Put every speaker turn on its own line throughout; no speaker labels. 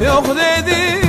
يا خديدي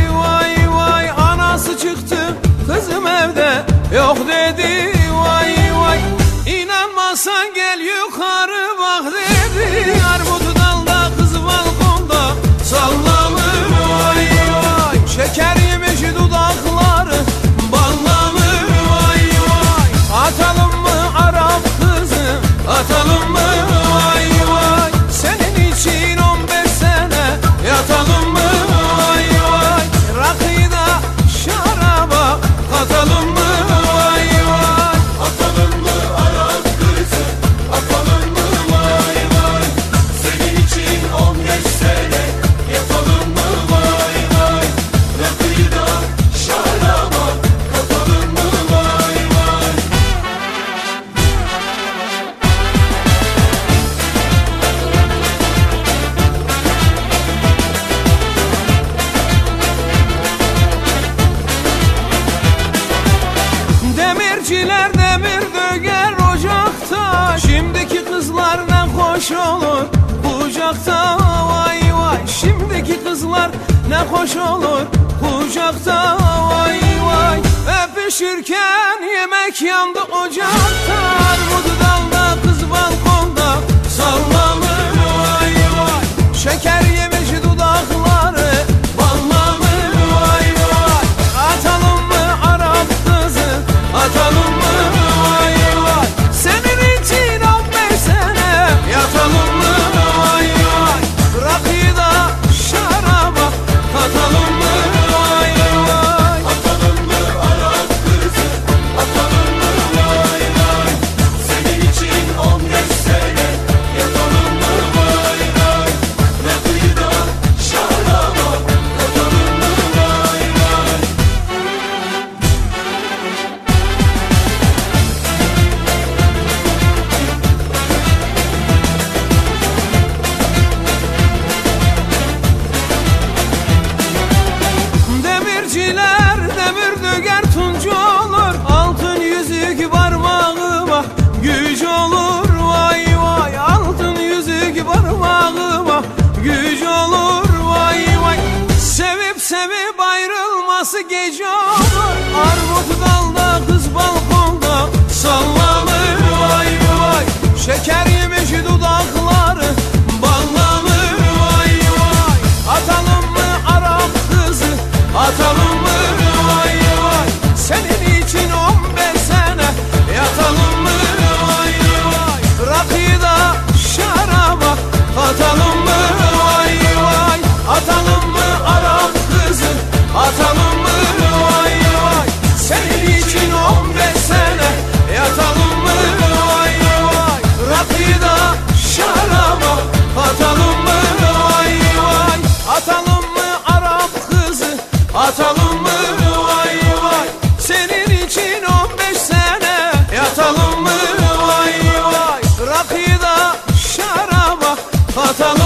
var ne hoş olur kucakta. Vay vay Öpüşürken yemek yandı ocakta. Armudu dalda kız balkonda Nasıl gece olur? Armağan Atalım mı vay vay. Senin için on beş sene. Yatalım mı vay vay. Rakıda şaraba. Atalım